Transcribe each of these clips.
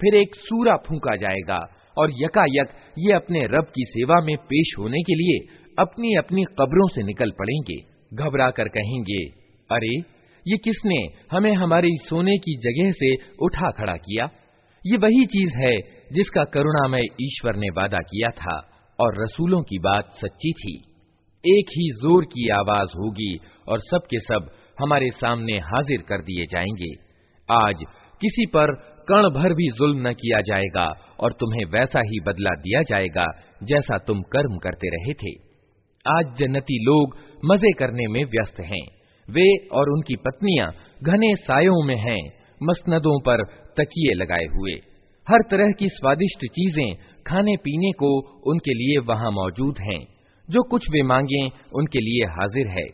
फिर एक सूरा फूंका जाएगा और यकायक ये अपने रब की सेवा में पेश होने के लिए अपनी अपनी कब्रों से निकल पड़ेंगे घबरा कर कहेंगे अरे ये किसने हमें हमारी सोने की जगह से उठा खड़ा किया ये वही चीज है जिसका करुणामय ईश्वर ने वादा किया था और रसूलों की बात सच्ची थी। एक ही ज़ोर की आवाज़ होगी और सबके सब हमारे सामने हाजिर कर दिए जाएँगे। आज किसी पर कण भर भी जुल्म न किया जाएगा और तुम्हें वैसा ही बदला दिया जाएगा जैसा तुम कर्म करते रहे थे। आज जन्नती लोग मज़े करने में व्यस्त हैं। वे और उनकी पत्नियाँ घने सायों में हैं, मसनदों पर तकिए लगाए हुए। हर तरह की स्वादिष्ट चीजें खाने पीने को उनके लिए वहां मौजूद हैं जो कुछ वे मांगे उनके लिए हाजिर है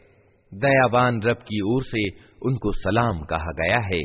दयावान रब की ओर से उनको सलाम कहा गया है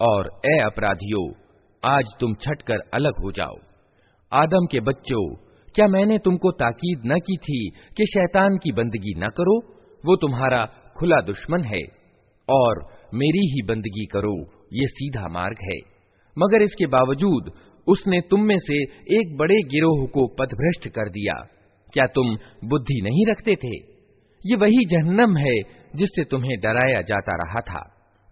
और ए अपराधियों आज तुम छटकर अलग हो जाओ आदम के बच्चों क्या मैंने तुमको ताकीद न की थी कि शैतान की बंदगी न करो? वो तुम्हारा खुला दुश्मन है और मेरी ही बंदगी करो, ये सीधा मार्ग है। मगर इसके बावजूद उसने तुम में से एक बड़े गिरोह को पथभ्रष्ट कर दिया। क्या तुम बुद्धि नहीं रखते थे? ये वही जहन्नम है जिससे तुम्हें डराया जाता रहा था।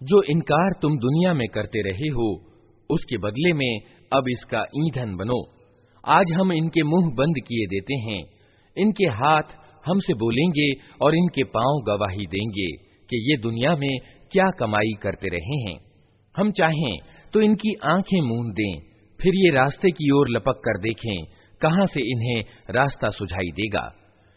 जो इनकार तुम दुनिया में करते रहे हो, उसके बदले में अब इसका ईंधन बनो। आज हम इनके मुंह बंद किए देते हैं इनके हाथ हमसे बोलेंगे और इनके पांव गवाही देंगे कि ये दुनिया में क्या कमाई करते रहे हैं हम चाहें तो इनकी आंखें मूंद दें फिर ये रास्ते की ओर लपक कर देखें कहां से इन्हें रास्ता सुझाई देगा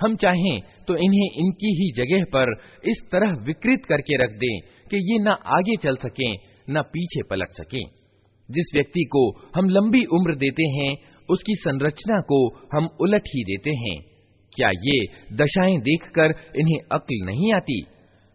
हम चाहें तो इन्हें इनकी ही जगह पर इस तरह विकृत करके रख दें कि ये न आगे चल सकें न पीछे पलट सके। जिस व्यक्ति को हम लंबी उम्र देते हैं, उसकी संरचना को हम उलट ही देते हैं। क्या ये दशाएँ देखकर इन्हें अक्ल नहीं आती?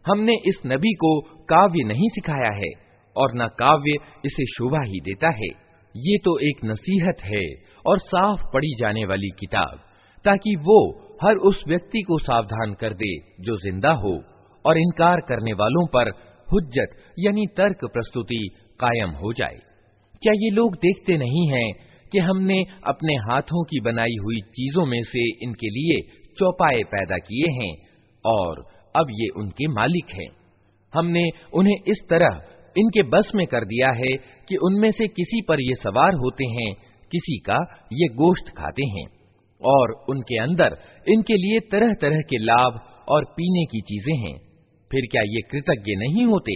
हमने इस नबी को काव्य नहीं सिखाया है, और न काव्य इसे शोभा ही देता है। ये तो एक नसीहत है, और साफ़ पढ़ी जाने वाली किताब, ताकि वो हर उस व्यक्ति को सावधान कर दे जो ज़िंदा हो, और इनकार करने वालों पर हुज्जत, यानी तर्क प्रस्तुति कायम हो जाए। क्या ये लोग देखते नहीं हैं कि हमने अपने हाथों की बनाई हुई चीज़ों में से इनके लिए चौपाए पैदा किए हैं, और अब ये उनके मालिक हैं। हमने उन्हें इस तरह इनके बस में कर दिया है कि उनमें से किसी पर ये सवार होते हैं, किसी का ये गोश्त खाते हैं, और उनके अंदर इनके लिए तरह तरह के लाभ और पीने की चीज़ें हैं। फिर क्या ये कृतज्ञ नहीं होते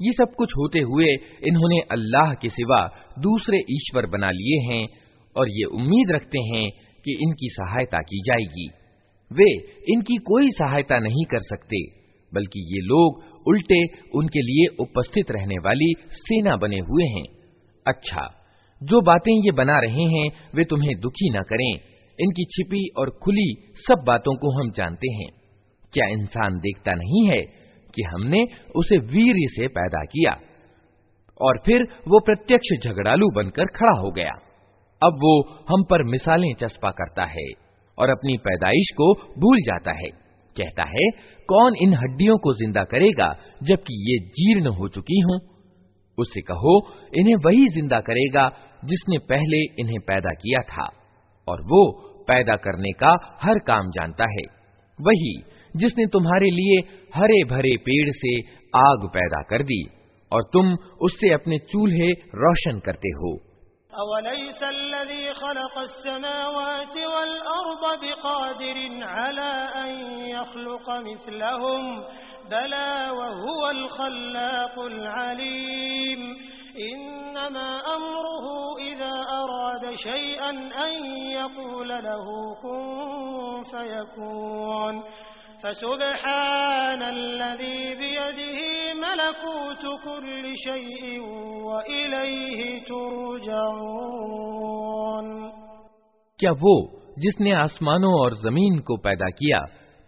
ये सब कुछ होते हुए इन्होंने अल्लाह के सिवा दूसरे ईश्वर बना लिए हैं और ये उम्मीद रखते हैं कि इनकी सहायता की जाएगी वे इनकी कोई सहायता नहीं कर सकते बल्कि ये लोग उल्टे उनके लिए उपस्थित रहने वाली सेना बने हुए हैं अच्छा जो बातें ये बना रहे हैं, वे तुम्हें दुखी न करें। इनकी छिपी और खुली सब बातों को हम जानते हैं। क्या इंसान देखता नहीं है कि हमने उसे वीर से पैदा किया? और फिर वो प्रत्यक्ष झगड़ालू बनकर खड़ा हो गया। अब वो हम पर मिसालें चस्पा करता है और अपनी पैदाइश को भूल जाता है। कहता है, कौन इन हड्डियों को ज़िंदा करेगा जबकि ये जीर्ण हो चुकी हों? उससे कहो, इन्हें वही ज़िंदा करेगा जिसने पहले इन्हें पैदा किया था। और वो पैदा करने का हर काम जानता है। वही जिसने तुम्हारे लिए हरे भरे पेड़ से आग पैदा कर दी, और तुम उससे अपने चूल्हे रोशन करते हो। क्या वो जिसने आसमानों और ज़मीन को पैदा किया,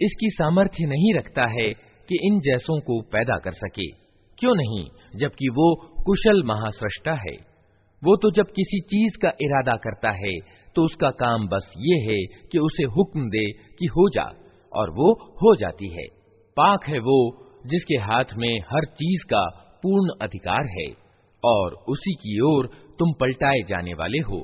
इसकी सामर्थ्य नहीं रखता है कि इन जैसों को पैदा कर सके? क्यों नहीं, जबकि वो कुशल महासृष्टा है। वो तो जब किसी चीज़ का इरादा करता है तो उसका काम बस ये है कि उसे हुक्म दे कि हो जा, और वो हो जाती है। पाक है वो जिसके हाथ में हर चीज़ का पूर्ण अधिकार है, और उसी की ओर तुम पलटाए जाने वाले हो।